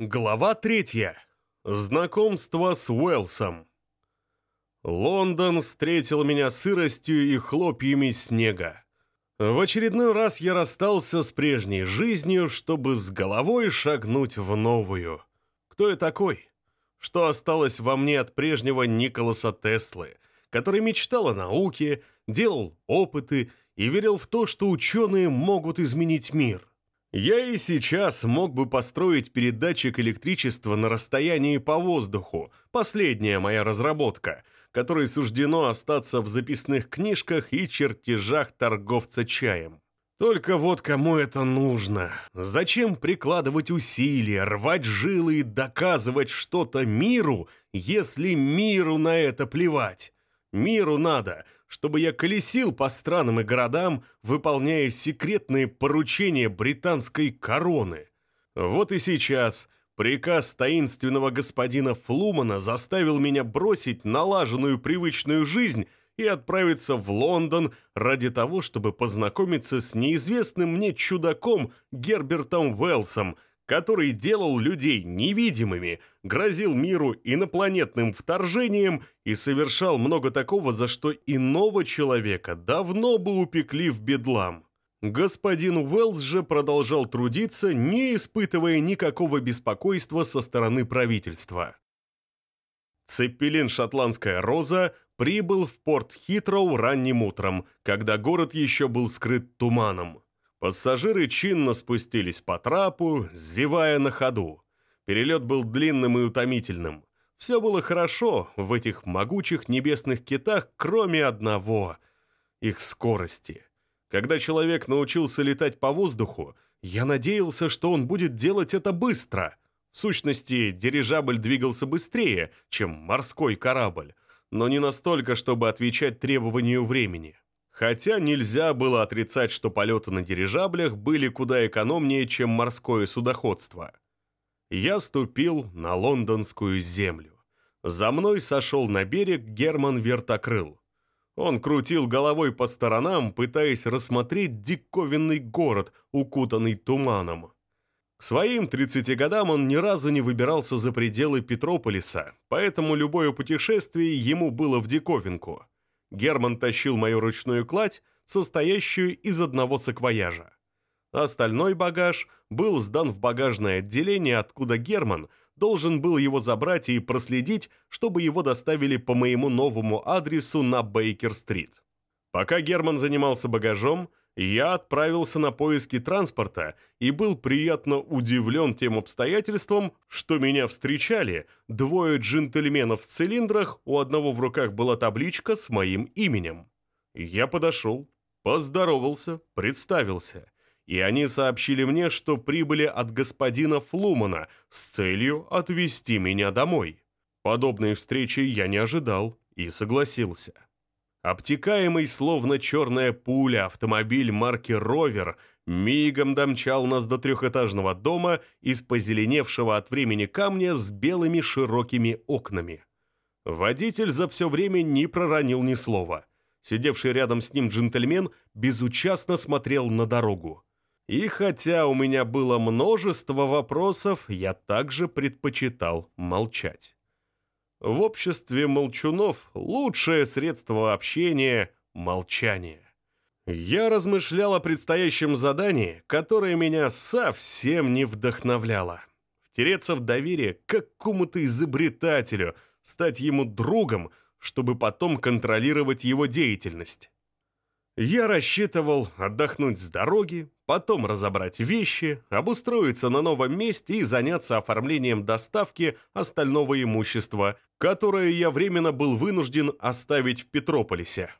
Глава третья. Знакомство с Уэлсом. Лондон встретил меня сыростью и хлопьями снега. В очередной раз я расстался с прежней жизнью, чтобы с головой шагнуть в новую. Кто я такой? Что осталось во мне от прежнего Николаса Теслы, который мечтал о науке, делал опыты и верил в то, что ученые могут изменить мир? Я и сейчас мог бы построить передатчик электричества на расстоянии по воздуху, последняя моя разработка, которой суждено остаться в записных книжках и чертежах торговца чаем. Только вот кому это нужно? Зачем прикладывать усилия, рвать жилы и доказывать что-то миру, если миру на это плевать? Миру надо, чтобы я колесил по странам и городам, выполняя секретные поручения британской короны. Вот и сейчас приказ таинственного господина Флумана заставил меня бросить налаженную привычную жизнь и отправиться в Лондон ради того, чтобы познакомиться с неизвестным мне чудаком Гербертом Уэллсом, который делал людей невидимыми, грозил миру инопланетным вторжением и совершал много такого, за что иного человека давно бы упекли в бедлам. Господин Уэллс же продолжал трудиться, не испытывая никакого беспокойства со стороны правительства. Цеппелин «Шотландская роза» прибыл в порт Хитроу ранним утром, когда город еще был скрыт туманом. Пассажиры чинно спустились по трапу, зевая на ходу. Перелет был длинным и утомительным. Все было хорошо в этих могучих небесных китах, кроме одного — их скорости. Когда человек научился летать по воздуху, я надеялся, что он будет делать это быстро. В сущности, дирижабль двигался быстрее, чем морской корабль, но не настолько, чтобы отвечать требованию времени. Хотя нельзя было отрицать, что полеты на дирижаблях были куда экономнее, чем морское судоходство. Я ступил на лондонскую землю. За мной сошел на берег Герман Вертокрыл. Он крутил головой по сторонам, пытаясь рассмотреть диковинный город, укутанный туманом. К своим 30 годам он ни разу не выбирался за пределы Петрополиса, поэтому любое путешествие ему было в диковинку – Герман тащил мою ручную кладь, состоящую из одного саквояжа. Остальной багаж был сдан в багажное отделение, откуда Герман должен был его забрать и проследить, чтобы его доставили по моему новому адресу на Бейкер-стрит. Пока Герман занимался багажом, я отправился на поиски транспорта и был приятно удивлен тем обстоятельством, что меня встречали двое джентльменов в цилиндрах, у одного в руках была табличка с моим именем. Я подошел, поздоровался, представился, и они сообщили мне, что прибыли от господина Флумана с целью отвезти меня домой. Подобной встречи я не ожидал и согласился. Обтекаемый, словно черная пуля, автомобиль марки «Ровер» мигом домчал нас до трехэтажного дома из позеленевшего от времени камня с белыми широкими окнами. Водитель за все время не проронил ни слова. Сидевший рядом с ним джентльмен безучастно смотрел на дорогу. И хотя у меня было множество вопросов, я также предпочитал молчать. В обществе молчунов лучшее средство общения – молчание. Я размышлял о предстоящем задании, которое меня совсем не вдохновляло. Втереться в доверие к какому-то изобретателю, стать ему другом, чтобы потом контролировать его деятельность. Я рассчитывал отдохнуть с дороги, потом разобрать вещи, обустроиться на новом месте и заняться оформлением доставки остального имущества, которое я временно был вынужден оставить в Петрополисе.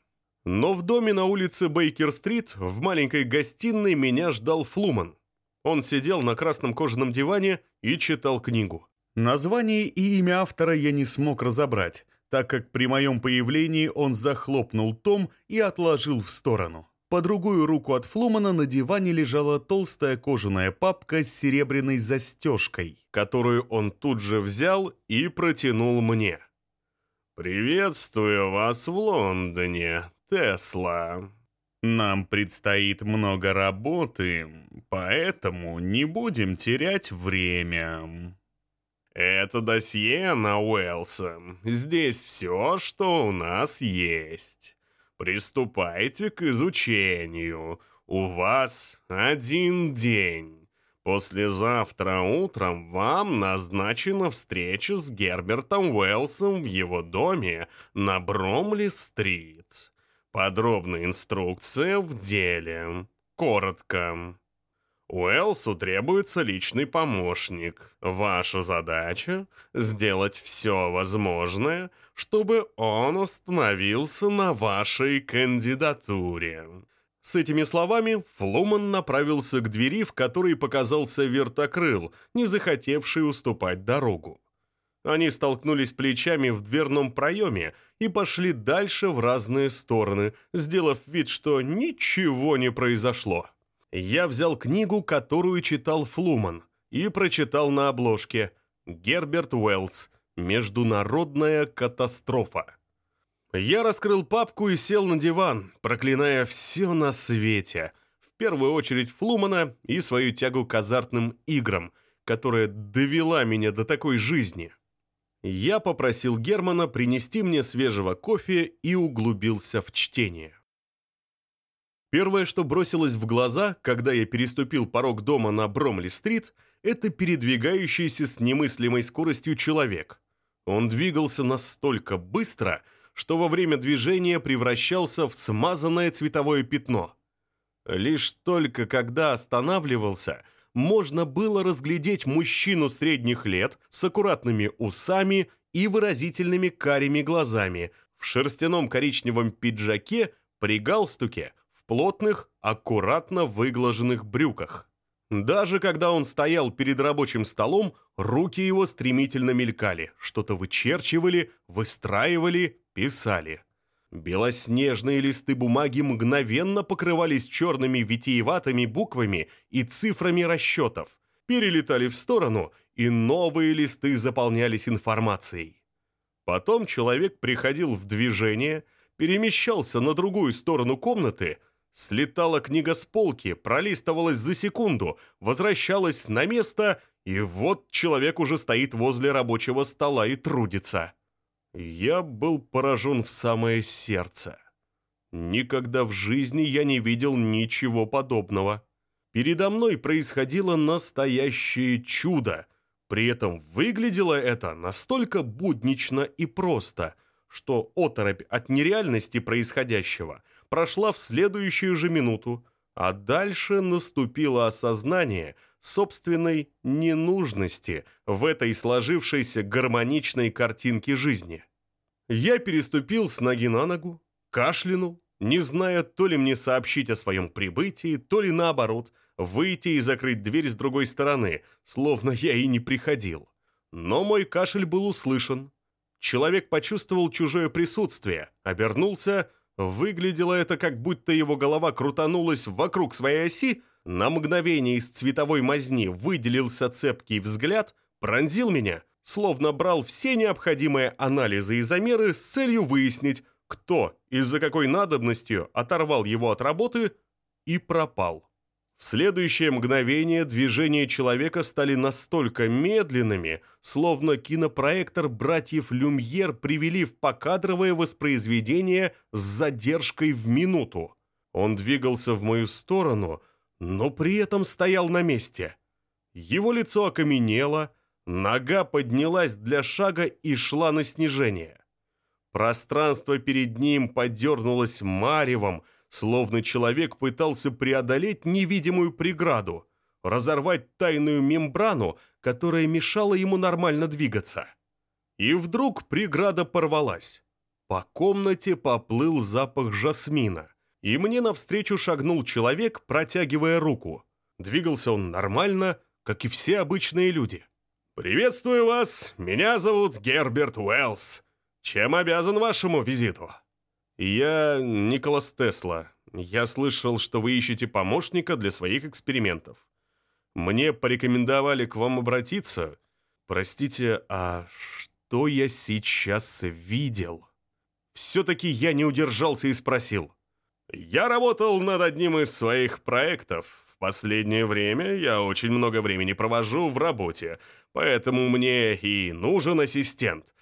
Но в доме на улице Бейкер-стрит в маленькой гостиной меня ждал Флуман. Он сидел на красном кожаном диване и читал книгу. Название и имя автора я не смог разобрать, так как при моем появлении он захлопнул том и отложил в сторону. По другую руку от Флумана на диване лежала толстая кожаная папка с серебряной застежкой, которую он тут же взял и протянул мне. «Приветствую вас в Лондоне, Тесла. Нам предстоит много работы, поэтому не будем терять время». Это досье на Уэлса. Здесь все, что у нас есть. Приступайте к изучению. У вас один день. Послезавтра утром вам назначена встреча с Гербертом Уэлсом в его доме на Бромли-стрит. Подробная инструкция в деле. Коротко. Уэлсу требуется личный помощник. Ваша задача — сделать все возможное, чтобы он остановился на вашей кандидатуре. С этими словами Флуман направился к двери, в которой показался вертокрыл, не захотевший уступать дорогу. Они столкнулись плечами в дверном проеме и пошли дальше в разные стороны, сделав вид, что ничего не произошло. Я взял книгу, которую читал Флуман, и прочитал на обложке «Герберт Уэллс. Международная катастрофа». Я раскрыл папку и сел на диван, проклиная все на свете. В первую очередь Флумана и свою тягу к азартным играм, которая довела меня до такой жизни. Я попросил Германа принести мне свежего кофе и углубился в чтение. Первое, что бросилось в глаза, когда я переступил порог дома на Бромли-стрит, это передвигающийся с немыслимой скоростью человек. Он двигался настолько быстро, что во время движения превращался в смазанное цветовое пятно. Лишь только когда останавливался, можно было разглядеть мужчину средних лет с аккуратными усами и выразительными карими глазами, в шерстяном коричневом пиджаке, при галстуке, плотных, аккуратно выглаженных брюках. Даже когда он стоял перед рабочим столом, руки его стремительно мелькали, что-то вычерчивали, выстраивали, писали. Белоснежные листы бумаги мгновенно покрывались черными витиеватыми буквами и цифрами расчетов, перелетали в сторону, и новые листы заполнялись информацией. Потом человек приходил в движение, перемещался на другую сторону комнаты – Слетала книга с полки, пролистывалась за секунду, возвращалась на место, и вот человек уже стоит возле рабочего стола и трудится. Я был поражен в самое сердце. Никогда в жизни я не видел ничего подобного. Передо мной происходило настоящее чудо. При этом выглядело это настолько буднично и просто, что оторопь от нереальности происходящего – прошла в следующую же минуту, а дальше наступило осознание собственной ненужности в этой сложившейся гармоничной картинке жизни. Я переступил с ноги на ногу, кашлянул, не зная, то ли мне сообщить о своем прибытии, то ли наоборот, выйти и закрыть дверь с другой стороны, словно я и не приходил. Но мой кашель был услышан. Человек почувствовал чужое присутствие, обернулся — Выглядело это, как будто его голова крутанулась вокруг своей оси, на мгновение из цветовой мазни выделился цепкий взгляд, пронзил меня, словно брал все необходимые анализы и замеры с целью выяснить, кто и за какой надобностью оторвал его от работы и пропал. Следующее мгновение движения человека стали настолько медленными, словно кинопроектор братьев Люмьер привели в покадровое воспроизведение с задержкой в минуту. Он двигался в мою сторону, но при этом стоял на месте. Его лицо окаменело, нога поднялась для шага и шла на снижение. Пространство перед ним подернулось маревом, словно человек пытался преодолеть невидимую преграду, разорвать тайную мембрану, которая мешала ему нормально двигаться. И вдруг преграда порвалась. По комнате поплыл запах жасмина, и мне навстречу шагнул человек, протягивая руку. Двигался он нормально, как и все обычные люди. «Приветствую вас, меня зовут Герберт Уэллс. Чем обязан вашему визиту?» «Я Николас Тесла. Я слышал, что вы ищете помощника для своих экспериментов. Мне порекомендовали к вам обратиться. Простите, а что я сейчас видел?» Все-таки я не удержался и спросил. «Я работал над одним из своих проектов. В последнее время я очень много времени провожу в работе, поэтому мне и нужен ассистент.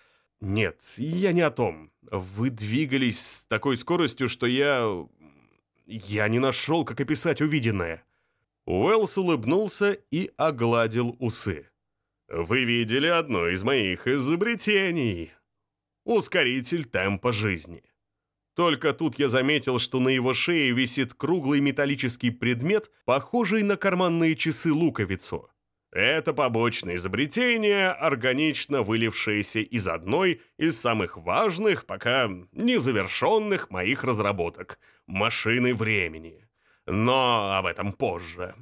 Нет, я не о том. Вы двигались с такой скоростью, что я... Я не нашел, как описать увиденное. Уэллс улыбнулся и огладил усы. «Вы видели одно из моих изобретений. Ускоритель темпа жизни. Только тут я заметил, что на его шее висит круглый металлический предмет, похожий на карманные часы-луковицу. Это побочное изобретение, органично вылившееся из одной из самых важных, пока незавершенных моих разработок – машины времени. Но об этом позже.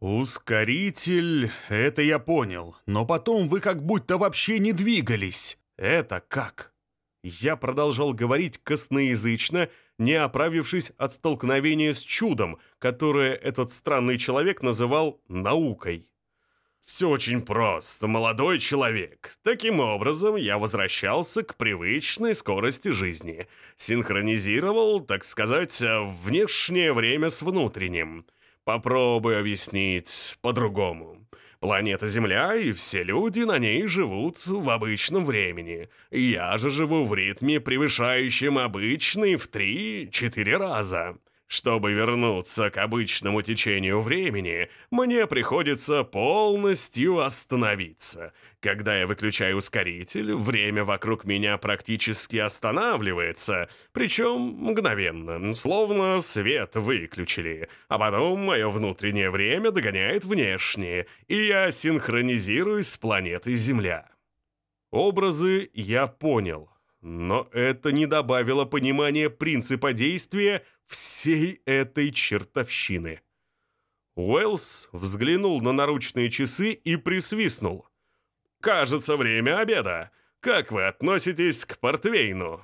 «Ускоритель, это я понял, но потом вы как будто вообще не двигались. Это как?» Я продолжал говорить косноязычно, не оправившись от столкновения с чудом, которое этот странный человек называл наукой. Все очень просто, молодой человек. Таким образом, я возвращался к привычной скорости жизни. Синхронизировал, так сказать, внешнее время с внутренним. Попробую объяснить по-другому. Планета Земля и все люди на ней живут в обычном времени. Я же живу в ритме, превышающем обычный в 3-4 раза. Чтобы вернуться к обычному течению времени, мне приходится полностью остановиться. Когда я выключаю ускоритель, время вокруг меня практически останавливается, причем мгновенно, словно свет выключили, а потом мое внутреннее время догоняет внешнее, и я синхронизируюсь с планетой Земля. Образы я понял, но это не добавило понимания принципа действия всей этой чертовщины. Уэллс взглянул на наручные часы и присвистнул. «Кажется, время обеда. Как вы относитесь к портвейну?»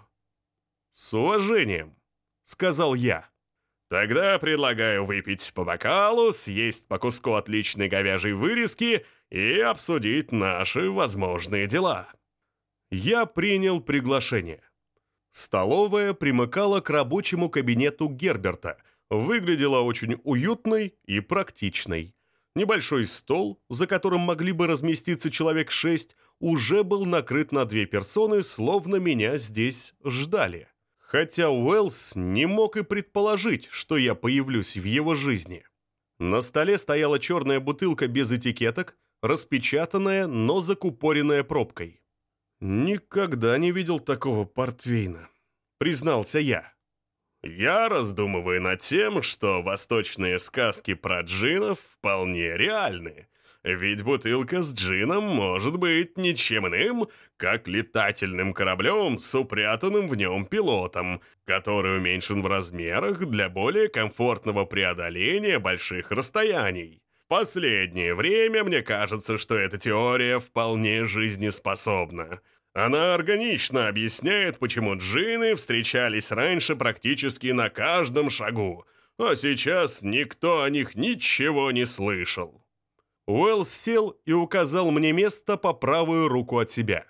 «С уважением», — сказал я. «Тогда предлагаю выпить по бокалу, съесть по куску отличной говяжьей вырезки и обсудить наши возможные дела». Я принял приглашение. Столовая примыкала к рабочему кабинету Герберта, выглядела очень уютной и практичной. Небольшой стол, за которым могли бы разместиться человек шесть, уже был накрыт на две персоны, словно меня здесь ждали. Хотя Уэллс не мог и предположить, что я появлюсь в его жизни. На столе стояла черная бутылка без этикеток, распечатанная, но закупоренная пробкой. «Никогда не видел такого портвейна», — признался я. «Я раздумываю над тем, что восточные сказки про джинов вполне реальны. Ведь бутылка с джином может быть ничем иным, как летательным кораблем с упрятанным в нем пилотом, который уменьшен в размерах для более комфортного преодоления больших расстояний. Последнее время мне кажется, что эта теория вполне жизнеспособна. Она органично объясняет, почему джинны встречались раньше практически на каждом шагу, а сейчас никто о них ничего не слышал. Уэллс сел и указал мне место по правую руку от себя.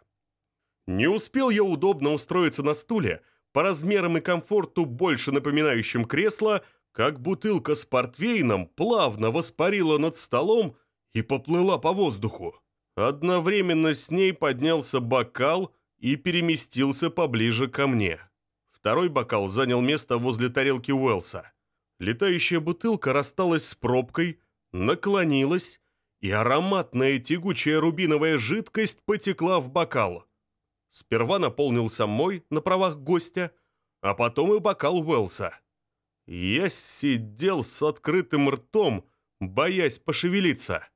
Не успел я удобно устроиться на стуле, по размерам и комфорту больше напоминающим кресло, как бутылка с портвейном плавно воспарила над столом и поплыла по воздуху. Одновременно с ней поднялся бокал и переместился поближе ко мне. Второй бокал занял место возле тарелки Уэлса. Летающая бутылка рассталась с пробкой, наклонилась, и ароматная тягучая рубиновая жидкость потекла в бокал. Сперва наполнился мой на правах гостя, а потом и бокал Уэлса. Я сидел с открытым ртом, боясь пошевелиться.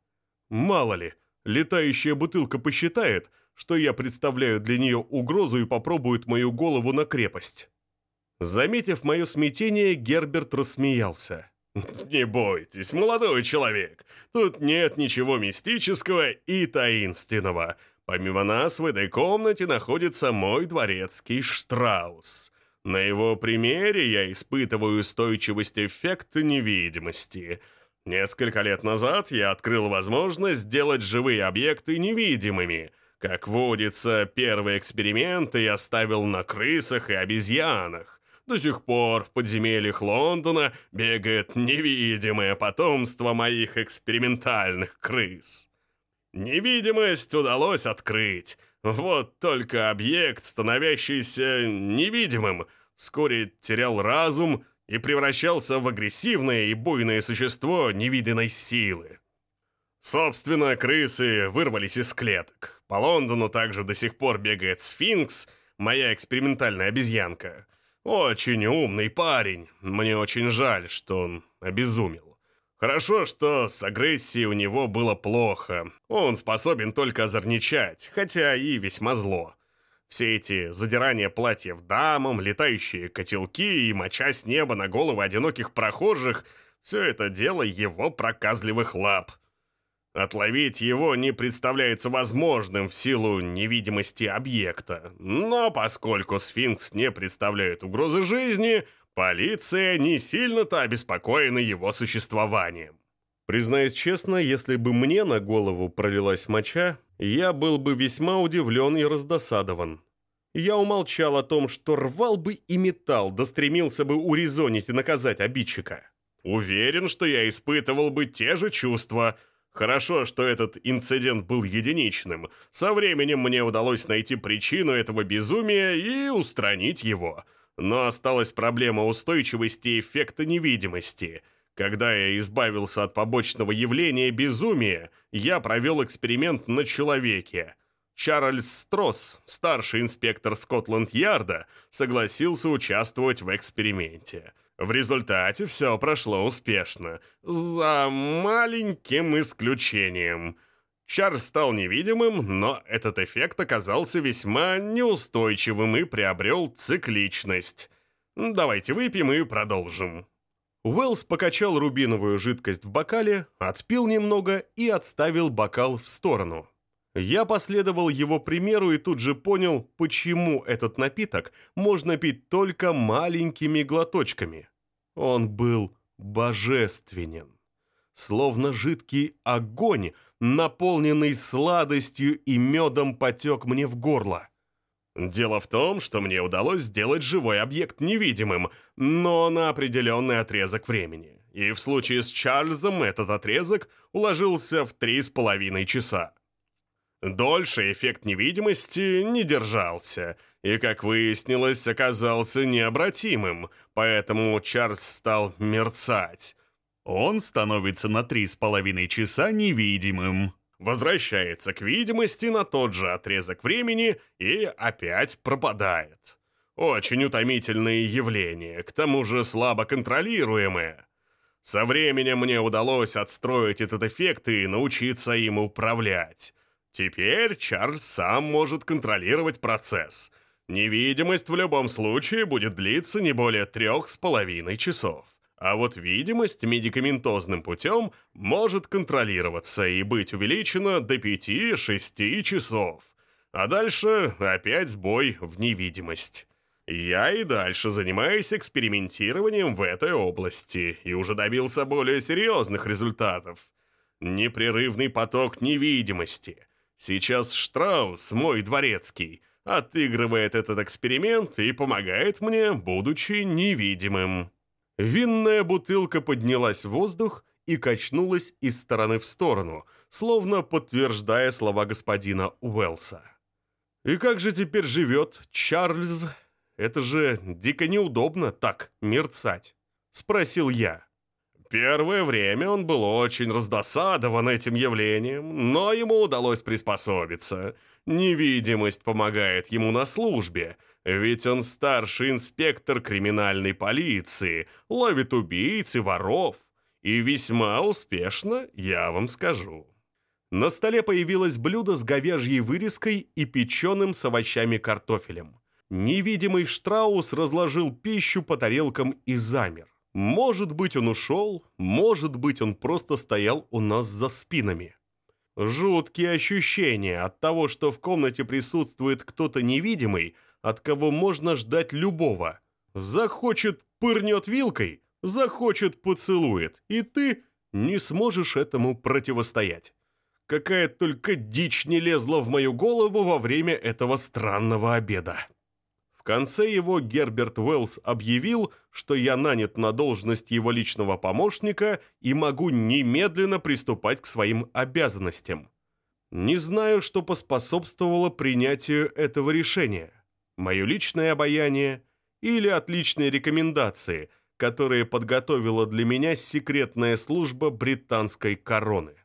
Мало ли, летающая бутылка посчитает, что я представляю для нее угрозу и попробует мою голову на крепость. Заметив мое смятение, Герберт рассмеялся. «Не бойтесь, молодой человек, тут нет ничего мистического и таинственного. Помимо нас в этой комнате находится мой дворецкий Штраус. На его примере я испытываю устойчивость эффекта невидимости. Несколько лет назад я открыл возможность сделать живые объекты невидимыми. Как водится, первые эксперименты я ставил на крысах и обезьянах. До сих пор в подземельях Лондона бегает невидимое потомство моих экспериментальных крыс. Невидимость удалось открыть. Вот только объект, становящийся невидимым, вскоре терял разум и превращался в агрессивное и буйное существо невиданной силы. Собственно, крысы вырвались из клеток. По Лондону также до сих пор бегает сфинкс, моя экспериментальная обезьянка. Очень умный парень. Мне очень жаль, что он обезумел. Хорошо, что с агрессией у него было плохо. Он способен только озорничать, хотя и весьма зло. Все эти задирания платьев дамам, летающие котелки и моча с неба на головы одиноких прохожих — все это дело его проказливых лап. Отловить его не представляется возможным в силу невидимости объекта, но поскольку сфинкс не представляет угрозы жизни — Полиция не сильно-то обеспокоена его существованием. Признаюсь честно, если бы мне на голову пролилась моча, я был бы весьма удивлен и раздосадован. Я умолчал о том, что рвал бы и металл, да стремился бы урезонить и наказать обидчика. Уверен, что я испытывал бы те же чувства. Хорошо, что этот инцидент был единичным. Со временем мне удалось найти причину этого безумия и устранить его – но осталась проблема устойчивости эффекта невидимости. Когда я избавился от побочного явления безумия, я провел эксперимент на человеке. Чарльз Стросс, старший инспектор Скотланд-Ярда, согласился участвовать в эксперименте. В результате все прошло успешно, за маленьким исключением – Чар стал невидимым, но этот эффект оказался весьма неустойчивым и приобрел цикличность. Давайте выпьем и продолжим. Уэллс покачал рубиновую жидкость в бокале, отпил немного и отставил бокал в сторону. Я последовал его примеру и тут же понял, почему этот напиток можно пить только маленькими глоточками. Он был божественен. Словно жидкий огонь – наполненный сладостью и медом, потек мне в горло. Дело в том, что мне удалось сделать живой объект невидимым, но на определенный отрезок времени. И в случае с Чарльзом этот отрезок уложился в три с половиной часа. Дольше эффект невидимости не держался, и, как выяснилось, оказался необратимым, поэтому Чарльз стал мерцать. Он становится на три с половиной часа невидимым. Возвращается к видимости на тот же отрезок времени и опять пропадает. Очень утомительное явление, к тому же слабо контролируемое. Со временем мне удалось отстроить этот эффект и научиться им управлять. Теперь Чарльз сам может контролировать процесс. Невидимость в любом случае будет длиться не более трех с половиной часов. А вот видимость медикаментозным путем может контролироваться и быть увеличена до 5-6 часов. А дальше опять сбой в невидимость. Я и дальше занимаюсь экспериментированием в этой области и уже добился более серьезных результатов. Непрерывный поток невидимости. Сейчас Штраус, мой дворецкий, отыгрывает этот эксперимент и помогает мне, будучи невидимым. Винная бутылка поднялась в воздух и качнулась из стороны в сторону, словно подтверждая слова господина Уэлса. «И как же теперь живет Чарльз? Это же дико неудобно так мерцать», — спросил я. Первое время он был очень раздосадован этим явлением, но ему удалось приспособиться. Невидимость помогает ему на службе, ведь он старший инспектор криминальной полиции, ловит убийц и воров. И весьма успешно, я вам скажу. На столе появилось блюдо с говяжьей вырезкой и печеным с овощами картофелем. Невидимый Штраус разложил пищу по тарелкам и замер. Может быть, он ушел, может быть, он просто стоял у нас за спинами. Жуткие ощущения от того, что в комнате присутствует кто-то невидимый, от кого можно ждать любого. Захочет – пырнет вилкой, захочет – поцелует, и ты не сможешь этому противостоять. Какая только дичь не лезла в мою голову во время этого странного обеда В конце его Герберт Уэллс объявил, что я нанят на должность его личного помощника и могу немедленно приступать к своим обязанностям. Не знаю, что поспособствовало принятию этого решения. Мое личное обаяние или отличные рекомендации, которые подготовила для меня секретная служба британской короны.